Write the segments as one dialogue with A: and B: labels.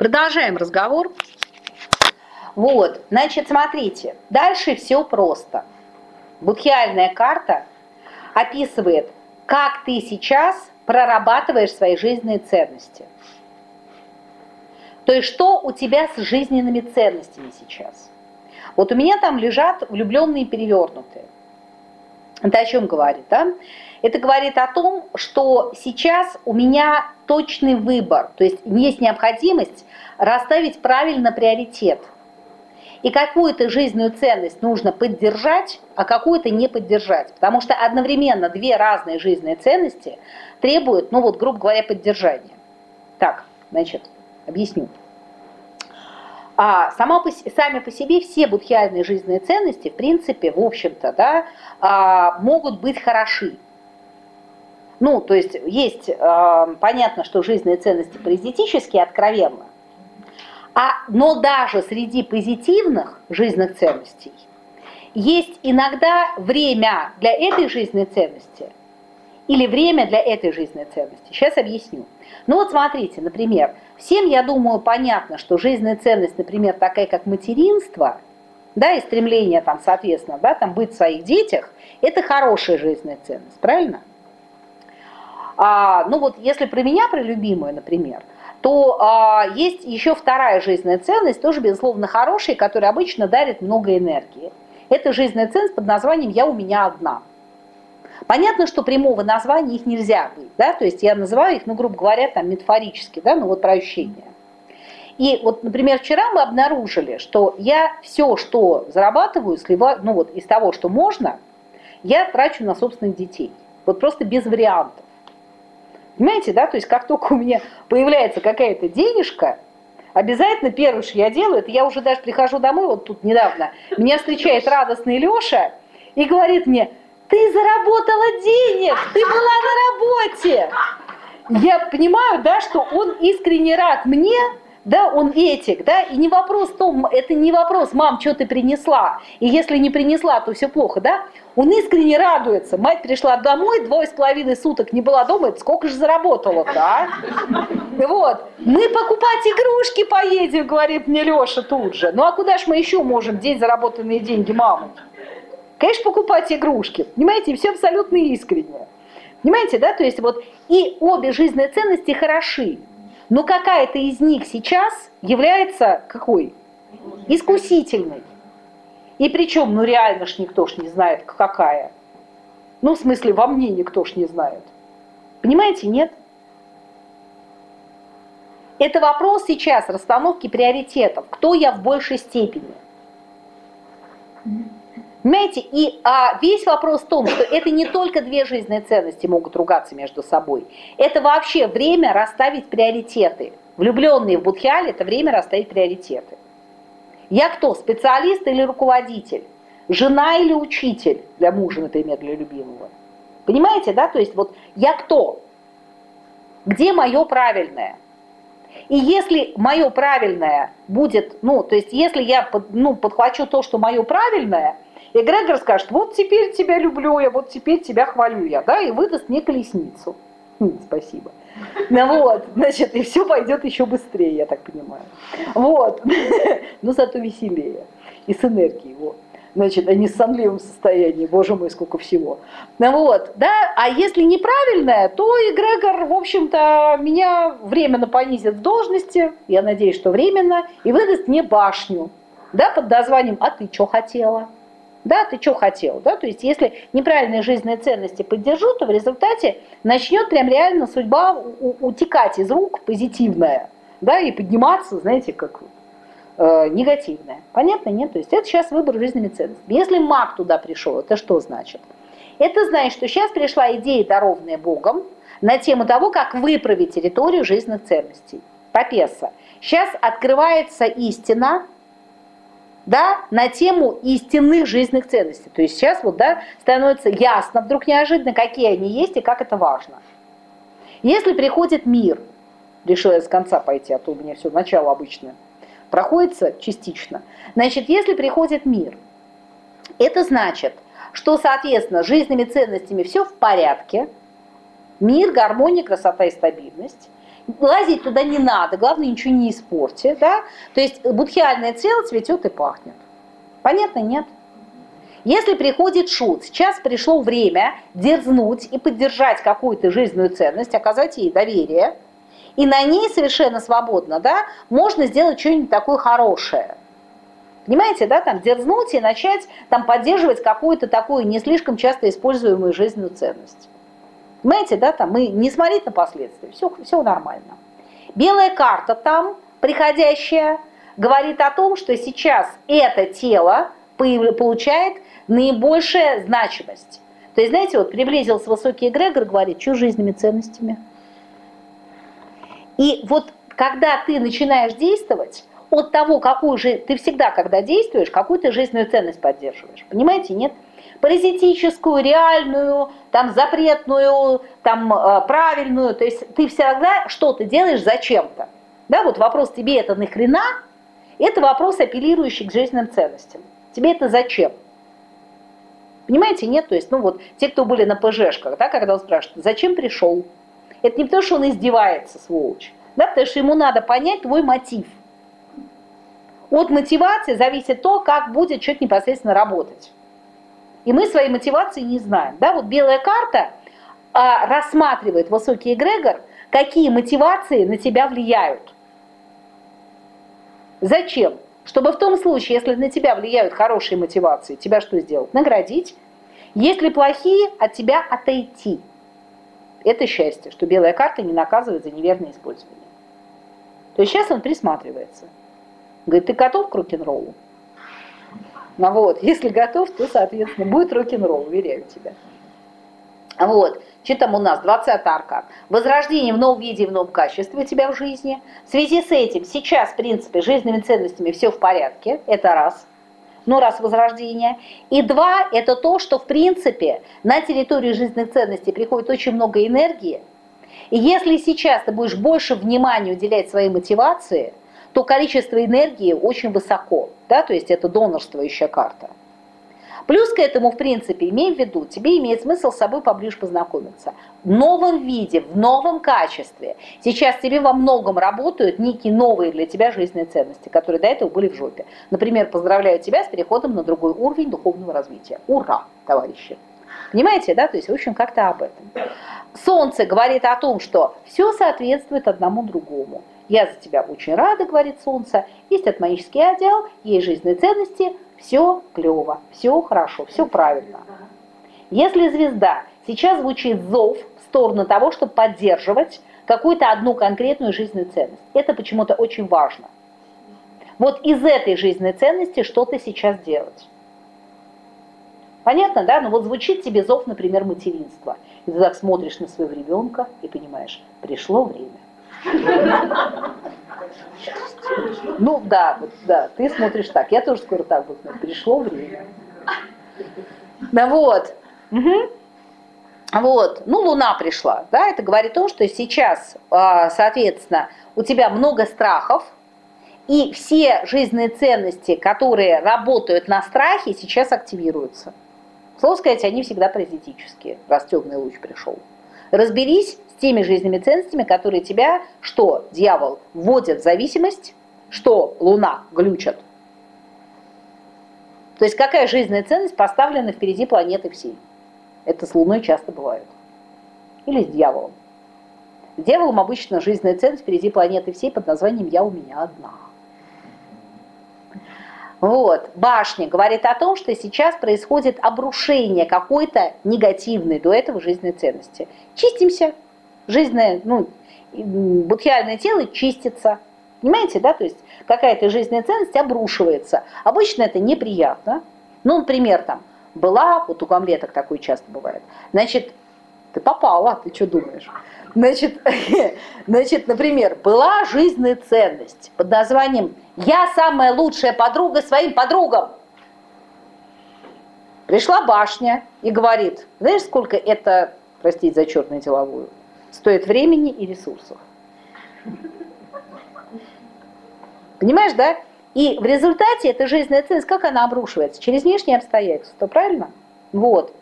A: Продолжаем разговор. Вот, значит, смотрите, дальше все просто. Будхиальная карта описывает, как ты сейчас прорабатываешь свои жизненные ценности. То есть, что у тебя с жизненными ценностями сейчас? Вот у меня там лежат влюбленные перевернутые. Это о чем говорит, да? Это говорит о том, что сейчас у меня точный выбор, то есть есть необходимость расставить правильно приоритет. И какую-то жизненную ценность нужно поддержать, а какую-то не поддержать. Потому что одновременно две разные жизненные ценности требуют, ну вот, грубо говоря, поддержания. Так, значит, объясню. А сама по, сами по себе все будхиальные жизненные ценности, в принципе, в общем-то, да, а, могут быть хороши. Ну, то есть есть, а, понятно, что жизненные ценности паразитические, откровенно. А, но даже среди позитивных жизненных ценностей есть иногда время для этой жизненной ценности или время для этой жизненной ценности. Сейчас объясню. Ну вот смотрите, например, всем, я думаю, понятно, что жизненная ценность, например, такая как материнство, да, и стремление там, соответственно, да, там быть в своих детях, это хорошая жизненная ценность, правильно? А, ну вот если про меня, про любимую, например, то а, есть еще вторая жизненная ценность, тоже, безусловно, хорошая, которая обычно дарит много энергии. Это жизненная ценность под названием «Я у меня одна». Понятно, что прямого названия их нельзя быть, да, то есть я называю их, ну, грубо говоря, там, метафорически, да, ну, вот про ощущения. И вот, например, вчера мы обнаружили, что я все, что зарабатываю, сливаю, ну, вот из того, что можно, я трачу на собственных детей. Вот просто без вариантов. Понимаете, да, то есть как только у меня появляется какая-то денежка, обязательно первое, что я делаю, это я уже даже прихожу домой, вот тут недавно, меня встречает радостный Леша и говорит мне, ты заработала денег, ты была на работе. Я понимаю, да, что он искренне рад мне, да, он этик, да, и не вопрос в том, это не вопрос, мам, что ты принесла, и если не принесла, то все плохо, да, он искренне радуется, мать пришла домой, двое с половиной суток не была дома, сколько же заработала, да, вот, мы покупать игрушки поедем, говорит мне Леша тут же, ну а куда ж мы еще можем день заработанные деньги мамы? Конечно, покупать игрушки, понимаете, все абсолютно искренне. Понимаете, да, то есть вот и обе жизненные ценности хороши, но какая-то из них сейчас является какой? Искусительной. И причем, ну реально ж никто ж не знает, какая. Ну, в смысле, во мне никто ж не знает. Понимаете, нет? Это вопрос сейчас расстановки приоритетов. Кто я в большей степени? Понимаете, и а, весь вопрос в том, что это не только две жизненные ценности могут ругаться между собой. Это вообще время расставить приоритеты. Влюбленные в Будхиале – это время расставить приоритеты. Я кто, специалист или руководитель? Жена или учитель для мужа, например, для любимого? Понимаете, да? То есть вот я кто? Где мое правильное? И если мое правильное будет, ну, то есть если я ну, подхвачу то, что мое правильное – и Грегор скажет, вот теперь тебя люблю я, вот теперь тебя хвалю я, да, и выдаст мне колесницу. Хм, спасибо. Ну вот, значит, и все пойдет еще быстрее, я так понимаю. Вот, но зато веселее и с энергией, вот. Значит, не с сонливым состоянием, боже мой, сколько всего. Ну вот, да, а если неправильное, то эгрегор, в общем-то, меня временно понизит в должности, я надеюсь, что временно, и выдаст мне башню, да, под названием «А ты что хотела?» Да, ты что хотел? Да? То есть если неправильные жизненные ценности поддержу, то в результате начнет прям реально судьба утекать из рук позитивная, да, и подниматься, знаете, как э, негативная. Понятно, нет? То есть это сейчас выбор жизненными ценностями. Если маг туда пришел, это что значит? Это значит, что сейчас пришла идея, дарованная Богом, на тему того, как выправить территорию жизненных ценностей. Попеса. Сейчас открывается истина, да, на тему истинных жизненных ценностей. То есть сейчас вот, да, становится ясно вдруг неожиданно, какие они есть и как это важно. Если приходит мир, решила я с конца пойти, а то у меня все начало обычное, проходится частично. Значит, если приходит мир, это значит, что, соответственно, жизненными ценностями все в порядке, мир, гармония, красота и стабильность. Лазить туда не надо, главное ничего не испортить, да? То есть будхиальное тело цветет и пахнет. Понятно, нет? Если приходит шут, сейчас пришло время дерзнуть и поддержать какую-то жизненную ценность, оказать ей доверие, и на ней совершенно свободно, да, можно сделать что-нибудь такое хорошее. Понимаете, да, там дерзнуть и начать там поддерживать какую-то такую не слишком часто используемую жизненную ценность. Понимаете, да, там мы не смотреть на последствия, все, все нормально. Белая карта там, приходящая, говорит о том, что сейчас это тело получает наибольшая значимость. То есть, знаете, вот приблизился высокий эгрегор, говорит, что жизненными ценностями. И вот когда ты начинаешь действовать, от того, какую же ты всегда, когда действуешь, какую-то жизненную ценность поддерживаешь. Понимаете, нет? Паразитическую, реальную, там запретную, там э, правильную. То есть ты всегда что-то делаешь зачем-то. Да, вот вопрос тебе это нахрена, это вопрос, апеллирующий к жизненным ценностям. Тебе это зачем? Понимаете, нет? То есть, ну вот, те, кто были на ПЖшках, да, когда он спрашивает, зачем пришел? Это не то, что он издевается, сволочь, да, потому что ему надо понять твой мотив. От мотивации зависит то, как будет что-то непосредственно работать. И мы своей мотивации не знаем. Да, вот белая карта а, рассматривает высокий эгрегор, какие мотивации на тебя влияют. Зачем? Чтобы в том случае, если на тебя влияют хорошие мотивации, тебя что сделать? Наградить. Если плохие, от тебя отойти. Это счастье, что белая карта не наказывает за неверное использование. То есть сейчас он присматривается. Говорит, ты готов к рок-н-роллу? Ну вот, если готов, то, соответственно, будет рок-н-ролл, уверяю тебя. Вот. Что там у нас? 20 аркан. Возрождение в новом виде и в новом качестве у тебя в жизни. В связи с этим сейчас, в принципе, жизненными ценностями все в порядке. Это раз. Ну, раз возрождение. И два, это то, что, в принципе, на территорию жизненных ценностей приходит очень много энергии. И если сейчас ты будешь больше внимания уделять своей мотивации, то количество энергии очень высоко. Да? То есть это донорствующая карта. Плюс к этому, в принципе, имей в виду, тебе имеет смысл с собой поближе познакомиться. В новом виде, в новом качестве. Сейчас тебе во многом работают некие новые для тебя жизненные ценности, которые до этого были в жопе. Например, поздравляю тебя с переходом на другой уровень духовного развития. Ура, товарищи! Понимаете, да? То есть, в общем, как-то об этом. Солнце говорит о том, что все соответствует одному другому. Я за тебя очень рада, говорит Солнце. Есть атманический отдел, есть жизненные ценности, все клево, все хорошо, все правильно. Если звезда сейчас звучит зов в сторону того, чтобы поддерживать какую-то одну конкретную жизненную ценность, это почему-то очень важно. Вот из этой жизненной ценности что-то сейчас делать. Понятно, да? Ну вот звучит тебе зов, например, материнства. И ты так смотришь на своего ребенка и понимаешь, пришло время. Ну да, да, ты смотришь так. Я тоже скоро так буду. Пришло время. Да вот. Угу. Вот, ну Луна пришла, да, это говорит о том, что сейчас, а, соответственно, у тебя много страхов, и все жизненные ценности, которые работают на страхе, сейчас активируются. Слово сказать, они всегда паразитические, раз темный луч пришел. Разберись теми жизненными ценностями, которые тебя, что дьявол, вводят в зависимость, что Луна глючат. То есть какая жизненная ценность поставлена впереди планеты всей? Это с Луной часто бывает. Или с дьяволом. С дьяволом обычно жизненная ценность впереди планеты всей под названием «Я у меня одна». Вот. Башня говорит о том, что сейчас происходит обрушение какой-то негативной до этого жизненной ценности. Чистимся. Жизненное, ну, будхиальное тело чистится. Понимаете, да? То есть какая-то жизненная ценность обрушивается. Обычно это неприятно. Ну, например, там, была, вот у гамлеток такое часто бывает, значит, ты попала, ты что думаешь? Значит, значит, например, была жизненная ценность под названием «Я самая лучшая подруга своим подругам». Пришла башня и говорит, знаешь, сколько это, простите за черную деловую, стоит времени и ресурсов. Понимаешь, да? И в результате эта жизненная ценность, как она обрушивается? Через внешние обстоятельства, правильно? Вот.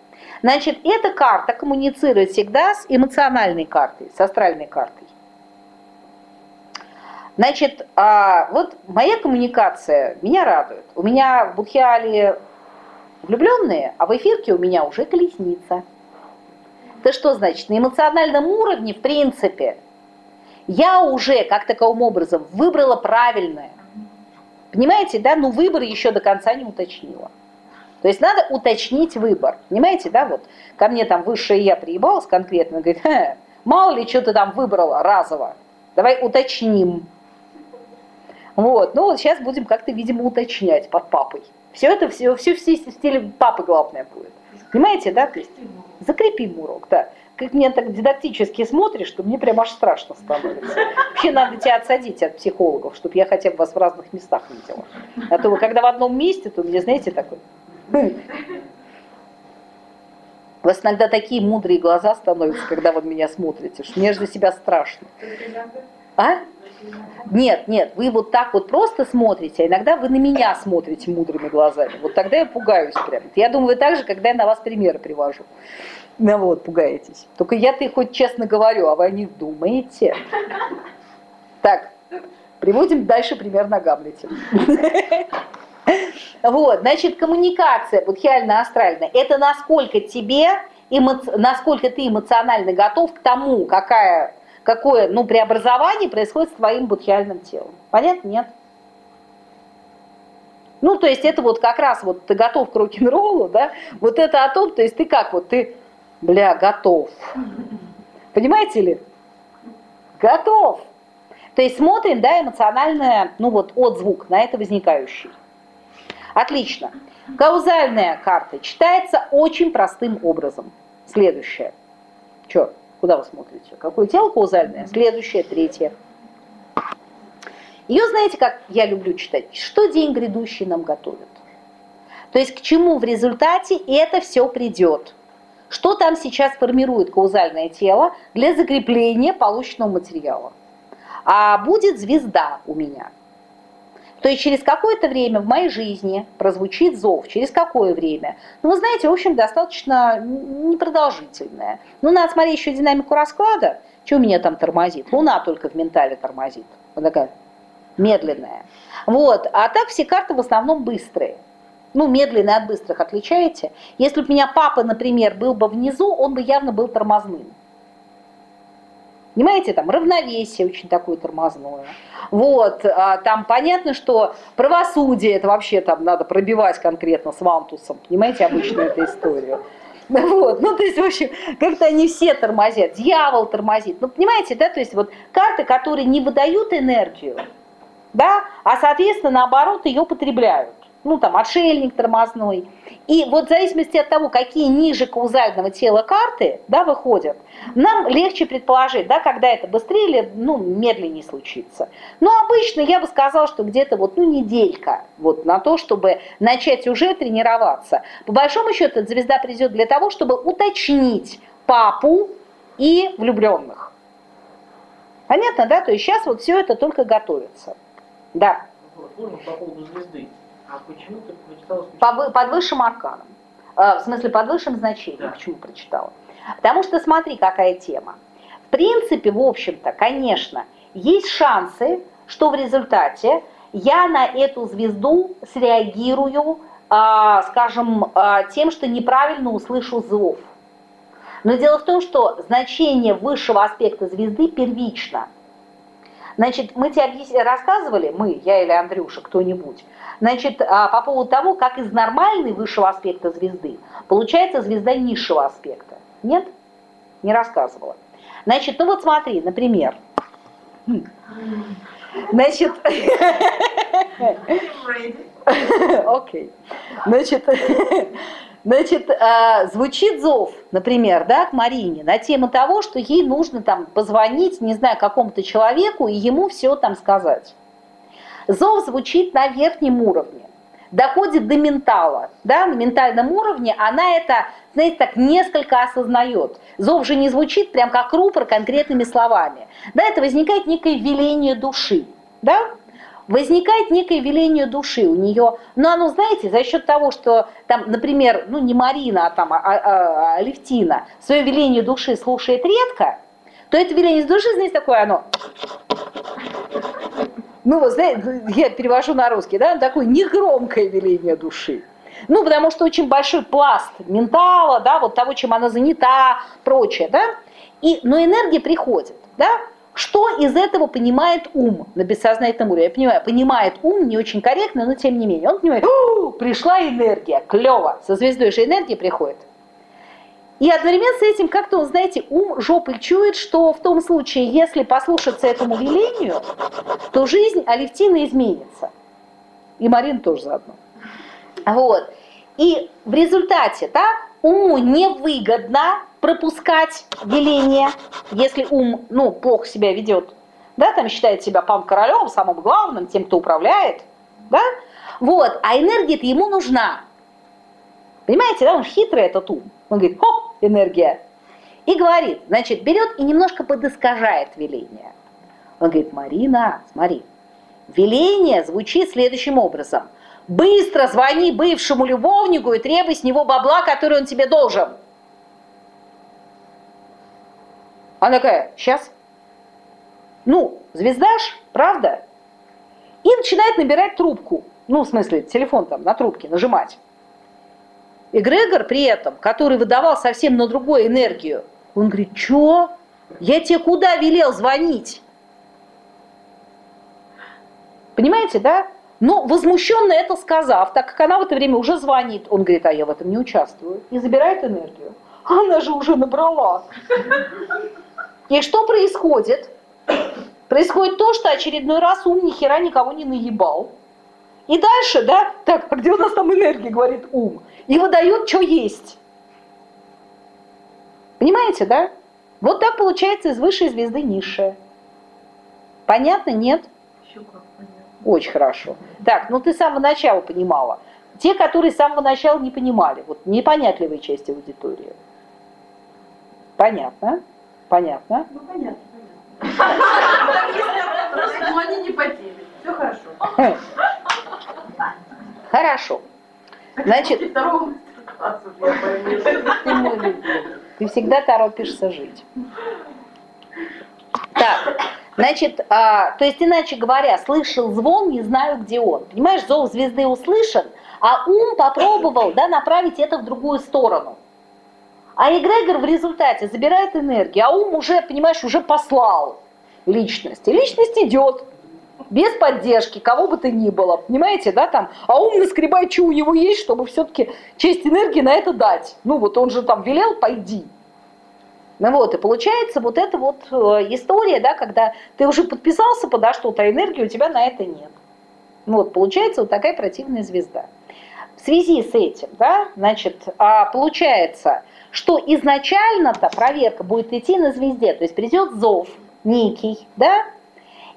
A: Значит, эта карта коммуницирует всегда с эмоциональной картой, с астральной картой. Значит, а, вот моя коммуникация меня радует. У меня в Будхиале влюбленные, а в эфирке у меня уже колесница. Это что значит? На эмоциональном уровне, в принципе, я уже как таковым образом выбрала правильное. Понимаете, да? Но выбор еще до конца не уточнила. То есть надо уточнить выбор. Понимаете, да? Вот ко мне там высшее я приебалась конкретно, говорит, мало ли что ты там выбрала разово. Давай уточним. Вот, ну вот сейчас будем как-то, видимо, уточнять под папой. Все это, все, все, все в стиле папы главное будет. Понимаете, да? То есть закрепим урок, да. Как мне так дидактически смотришь, что мне прям аж страшно становится. Вообще надо тебя отсадить от психологов, чтобы я хотя бы вас в разных местах видела. А то вы когда в одном месте, то мне, знаете, такой... У вас иногда такие мудрые глаза становятся, когда вы меня смотрите, что мне же за себя страшно. А? Нет, нет, вы вот так вот просто смотрите, а иногда вы на меня смотрите мудрыми глазами. Вот тогда я пугаюсь прям. Я думаю, так же, когда я на вас примеры привожу. Ну вот, пугаетесь. Только я-то хоть честно говорю, а вы не думаете. Так, приводим дальше пример на Гамлете. Вот, значит, коммуникация будхиально-астральная, это насколько тебе, насколько ты эмоционально готов к тому, какая какое ну, преобразование происходит с твоим будхиальным телом. Понятно? Нет? Ну, то есть это вот как раз вот ты готов к рок-н-роллу, да? Вот это о том, то есть ты как вот, ты, бля, готов. Понимаете ли? Готов. То есть смотрим, да, эмоциональный, ну вот, отзвук на это возникающий. Отлично. Каузальная карта читается очень простым образом. Следующее. Что? Куда вы смотрите? Какое тело каузальное? Следующее, третье. Ее, знаете, как я люблю читать? Что день грядущий нам готовит? То есть к чему в результате это все придет? Что там сейчас формирует каузальное тело для закрепления полученного материала? А будет звезда у меня – то есть через какое-то время в моей жизни прозвучит зов. Через какое время? Ну, вы знаете, в общем, достаточно непродолжительное. Ну, надо смотреть еще динамику расклада. Что у меня там тормозит? Луна только в ментале тормозит. Вот такая медленная. Вот. А так все карты в основном быстрые. Ну, медленные от быстрых отличаете? Если бы у меня папа, например, был бы внизу, он бы явно был тормозным. Понимаете, там равновесие очень такое тормозное. Вот, а, там понятно, что правосудие, это вообще там надо пробивать конкретно с вантусом. Понимаете, обычно эта история. Вот, ну, то есть, в общем, как-то они все тормозят, дьявол тормозит. Ну, понимаете, да, то есть вот карты, которые не выдают энергию, да, а, соответственно, наоборот, ее потребляют ну там отшельник тормозной. И вот в зависимости от того, какие ниже каузального тела карты да, выходят, нам легче предположить, да, когда это быстрее или ну, медленнее случится. Но обычно я бы сказала, что где-то вот, ну, неделька вот, на то, чтобы начать уже тренироваться. По большому счету, эта звезда придет для того, чтобы уточнить папу и влюбленных. Понятно, да? То есть сейчас вот все это только готовится. Да.
B: По поводу звезды. А почему ты прочитала?
A: По, под высшим арканом. Э, в смысле, под высшим значением. Да. Почему прочитала? Потому что смотри, какая тема. В принципе, в общем-то, конечно, есть шансы, что в результате я на эту звезду среагирую, э, скажем, э, тем, что неправильно услышу зов. Но дело в том, что значение высшего аспекта звезды первично – Значит, мы тебе рассказывали, мы, я или Андрюша, кто-нибудь, значит, а, по поводу того, как из нормальной высшего аспекта звезды получается звезда низшего аспекта. Нет? Не рассказывала. Значит, ну вот смотри, например. Значит, окей. Значит, Значит, э, звучит зов, например, да, к Марине на тему того, что ей нужно там позвонить, не знаю, какому-то человеку и ему все там сказать. Зов звучит на верхнем уровне, доходит до ментала, да, на ментальном уровне она это, знаете, так несколько осознает. Зов же не звучит прям как рупор конкретными словами. Да, это возникает некое веление души, да, возникает некое веление души у нее. Но оно, знаете, за счет того, что там, например, ну не Марина, а там а, а, а Левтина свое веление души слушает редко, то это веление души, знаете, такое оно Ну, вот знаете, я перевожу на русский, да, такое негромкое веление души. Ну, потому что очень большой пласт ментала, да, вот того, чем она занята, прочее, да. И, но энергия приходит, да. Что из этого понимает ум на бессознательном уровне? Я понимаю, понимает ум не очень корректно, но тем не менее. Он понимает, пришла энергия, клево, со звездой же энергия приходит. И одновременно с этим как-то, знаете, ум жопой чует, что в том случае, если послушаться этому велению, то жизнь Алевтины изменится. И Марин тоже заодно. Вот. И в результате, да, уму невыгодно пропускать веление, если ум, ну, плохо себя ведет, да, там считает себя пам королем, самым главным, тем, кто управляет, да, вот, а энергия-то ему нужна. Понимаете, да, он хитрый этот ум. Он говорит, хоп, энергия. И говорит, значит, берет и немножко подыскажает веление. Он говорит, Марина, смотри, веление звучит следующим образом. Быстро звони бывшему любовнику и требуй с него бабла, который он тебе должен. Она такая, сейчас. Ну, звездаш, правда? И начинает набирать трубку. Ну, в смысле, телефон там на трубке нажимать. И Грегор при этом, который выдавал совсем на другую энергию, он говорит, что? Я тебе куда велел звонить? Понимаете, да? Но возмущенно это сказав, так как она в это время уже звонит, он говорит, а я в этом не участвую, и забирает энергию. Она же уже набрала. И что происходит? Происходит то, что очередной раз ум ни хера никого не наебал. И дальше, да, так, а где у нас там энергия, говорит ум, и выдает, что есть. Понимаете, да? Вот так получается из высшей звезды низшая. Понятно, нет?
B: Еще как понятно.
A: Очень хорошо. Так, ну ты с самого начала понимала. Те, которые с самого начала не понимали, вот непонятливые части аудитории. Понятно? Понятно?
B: Ну, понятно, понятно. Но они не по теме. Все хорошо.
A: Хорошо. Значит. Ты всегда торопишься жить. Так, значит, а, то есть, иначе говоря, слышал звон, не знаю, где он. Понимаешь, зов звезды услышан, а ум попробовал да, направить это в другую сторону. А эгрегор в результате забирает энергию, а ум уже, понимаешь, уже послал личность. И личность идет без поддержки, кого бы то ни было, понимаете, да, там, а ум наскребает, что у него есть, чтобы все-таки часть энергии на это дать. Ну вот он же там велел, пойди. Ну вот, и получается вот эта вот э, история, да, когда ты уже подписался подо что-то, а энергии у тебя на это нет. Ну вот, получается вот такая противная звезда. В связи с этим, да, значит, а, получается, что изначально-то проверка будет идти на звезде, то есть придет зов некий, да,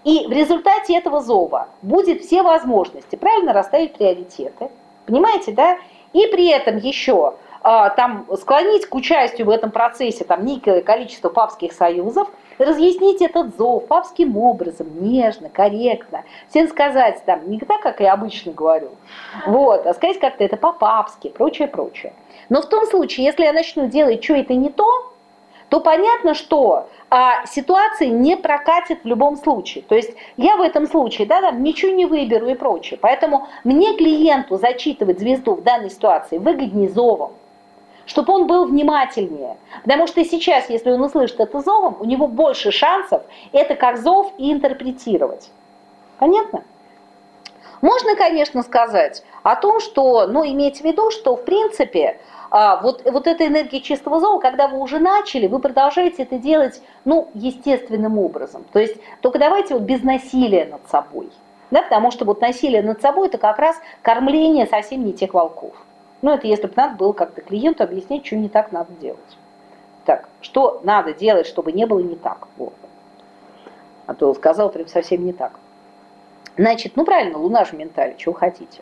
A: и в результате этого зова будет все возможности правильно расставить приоритеты, понимаете, да, и при этом еще а, там склонить к участию в этом процессе там некое количество папских союзов, разъяснить этот зов папским образом, нежно, корректно, всем сказать там не так, как я обычно говорю, вот, а сказать как-то это по-папски, прочее, прочее. Но в том случае, если я начну делать что это не то, то понятно, что а, ситуация не прокатит в любом случае. То есть я в этом случае да, там, ничего не выберу и прочее. Поэтому мне клиенту зачитывать звезду в данной ситуации выгоднее зовом чтобы он был внимательнее. Потому что сейчас, если он услышит это зовом, у него больше шансов это как зов и интерпретировать. Понятно? Можно, конечно, сказать о том, что, ну, иметь в виду, что, в принципе, а, вот, вот эта энергия чистого зова, когда вы уже начали, вы продолжаете это делать, ну, естественным образом. То есть только давайте вот без насилия над собой. Да, потому что вот насилие над собой это как раз кормление совсем не тех волков. Ну, это если бы надо было как-то клиенту объяснять, что не так надо делать. Так, что надо делать, чтобы не было не так? Вот. А то сказал прям совсем не так. Значит, ну правильно, Луна же в ментале, чего хотите.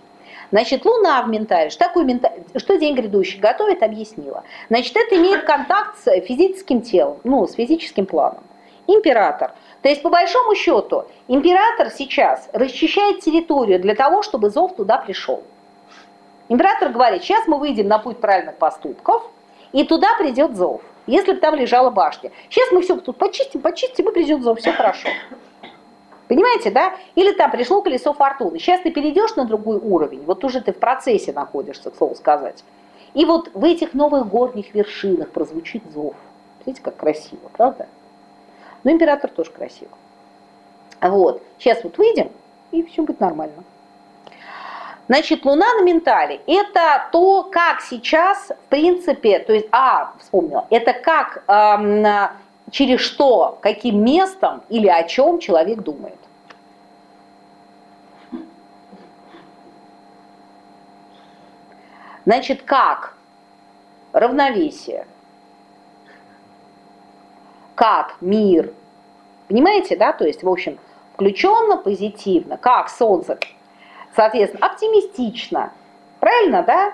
A: Значит, Луна в ментале, что такое менталь, что день грядущий готовит, объяснила. Значит, это имеет контакт с физическим телом, ну, с физическим планом. Император. То есть, по большому счету, император сейчас расчищает территорию для того, чтобы зов туда пришел. Император говорит, сейчас мы выйдем на путь правильных поступков, и туда придет зов, если бы там лежала башня. Сейчас мы все тут почистим, почистим, и придет зов, все хорошо. Понимаете, да? Или там пришло колесо фортуны. Сейчас ты перейдешь на другой уровень, вот уже ты в процессе находишься, к слову сказать. И вот в этих новых горних вершинах прозвучит зов. Смотрите, как красиво, правда? Но император тоже красиво. Вот. Сейчас вот выйдем, и все будет нормально. Значит, Луна на ментале – это то, как сейчас, в принципе, то есть, а, вспомнила, это как, эм, через что, каким местом или о чем человек думает. Значит, как? Равновесие, как? Мир, понимаете, да, то есть, в общем, включенно, позитивно, как? Солнце, соответственно, оптимистично, правильно, да?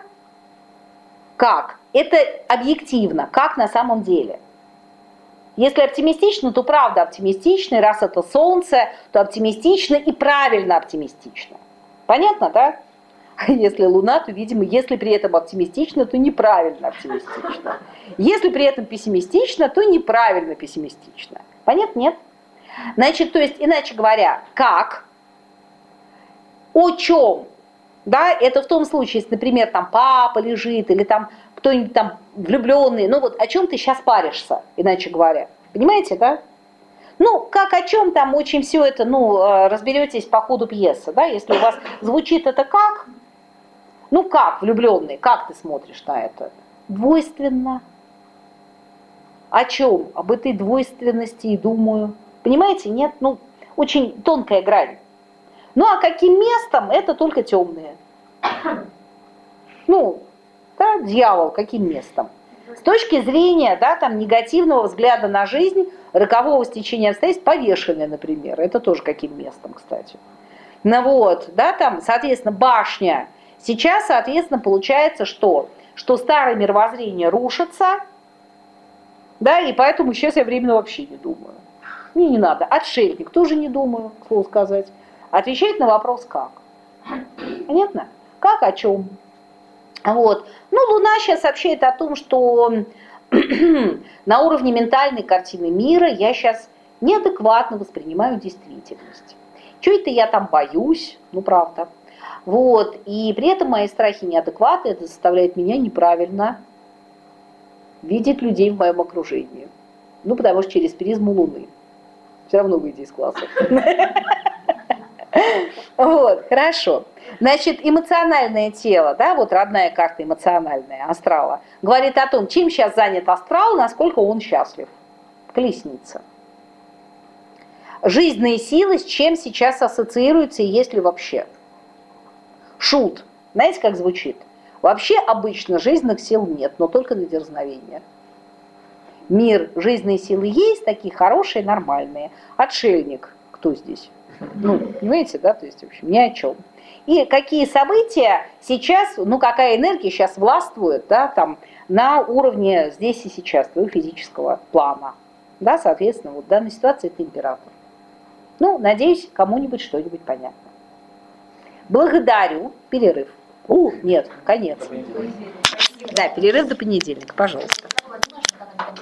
A: Как? Это объективно, как на самом деле. Если оптимистично, то правда оптимистично, и раз это Солнце, то оптимистично и правильно оптимистично. Понятно, да? Если Луна, то, видимо, если при этом оптимистично, то неправильно оптимистично. Если при этом пессимистично, то неправильно пессимистично. Понятно? Нет? Значит, то есть, иначе говоря, как, о чем, да, это в том случае, если, например, там папа лежит, или там кто-нибудь там влюбленный, ну вот о чем ты сейчас паришься, иначе говоря. Понимаете, да? Ну, как о чем там очень все это, ну, э, разберетесь по ходу пьесы, да, если у вас звучит это как, ну как, влюбленный, как ты смотришь на это? Двойственно. О чем? Об этой двойственности и думаю. Понимаете, нет? Ну, очень тонкая грань. Ну а каким местом, это только темные. Ну, да, дьявол, каким местом? С точки зрения, да, там, негативного взгляда на жизнь, рокового стечения обстоятельств, повешенные, например, это тоже каким местом, кстати. Ну вот, да, там, соответственно, башня, Сейчас, соответственно, получается что? Что старое мировоззрение рушится, да, и поэтому сейчас я временно вообще не думаю. Мне не надо. Отшельник тоже не думаю, к слову сказать. Отвечать на вопрос как. Понятно? Как, о чем? Вот. Ну, Луна сейчас сообщает о том, что на уровне ментальной картины мира я сейчас неадекватно воспринимаю действительность. Чего это я там боюсь? Ну, правда. Вот. И при этом мои страхи неадекватны, это заставляет меня неправильно видеть людей в моем окружении. Ну, потому что через призму Луны. Все равно выйди из класса. Вот, хорошо. Значит, эмоциональное тело, да, вот родная карта эмоциональная астрала, говорит о том, чем сейчас занят астрал, насколько он счастлив. Колесница. Жизненные силы с чем сейчас ассоциируются и есть ли вообще? Шут. Знаете, как звучит? Вообще обычно жизненных сил нет, но только для дерзновения. Мир, жизненные силы есть, такие хорошие, нормальные. Отшельник, кто здесь? Ну, понимаете, да, то есть, в общем, ни о чем. И какие события сейчас, ну, какая энергия сейчас властвует, да, там, на уровне здесь и сейчас, твоего физического плана. Да, соответственно, вот в данной ситуации это император. Ну, надеюсь, кому-нибудь что-нибудь понятно. Благодарю. Перерыв. У, нет, конец. Да, перерыв до понедельника, пожалуйста.